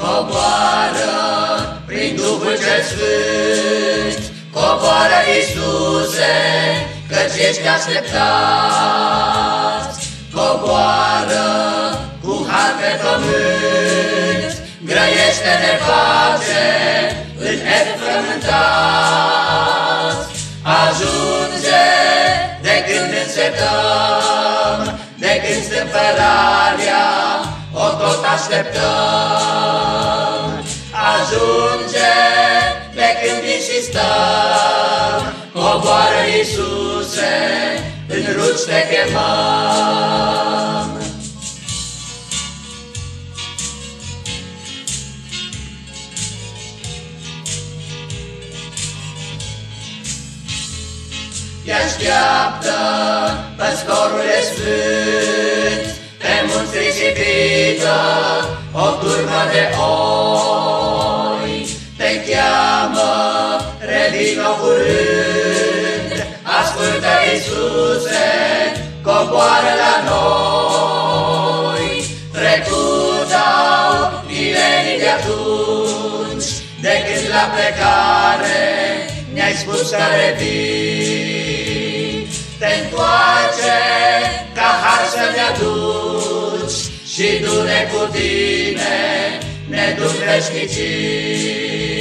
Coboară prin Duhul cel Sfânt, Coboară, Iisuse, căci ești așteptat. Coboară cu har pe pământ, Grăiește-ne pace în ed frământat. Ajunge de când însetăm, de când stâmpărarea o tot așteptăm. Ajunge de când insistăm, coboară Iisuse, în ruci te chemăm. Te așteaptă păstorul sfânt, pe munți risipită revino curând, ascultă Iisuse, coboară la noi. Trecutau milenii de atunci, de când la plecare ne-ai spus că revii. Te întoarce ca har să ne aduci și du-ne cu tine, ne duc veșnicii.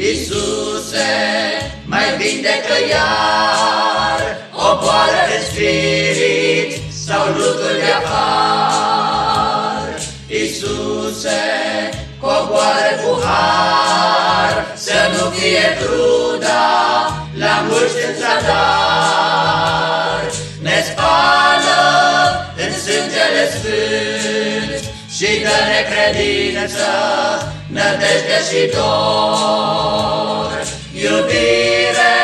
Iisuse, mai vindecă iar o boală de spirit sau lucruri de afar. Iisuse, coboară cu har, să nu fie cruda la mulți în zadar. Și dă-ne credință, nădejde și dor. Iubire,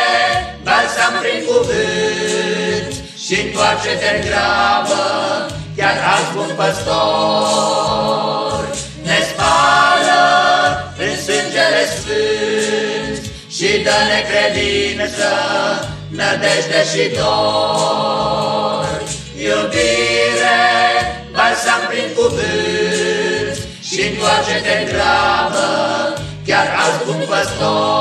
balsam prin cuvânt și întoarce-te în grabă, chiar azi bun păstor. Ne spală în sângele sfânt și dă-ne credință, nădejde și dor. Întoarce-te în grabă, chiar azi bun păstor.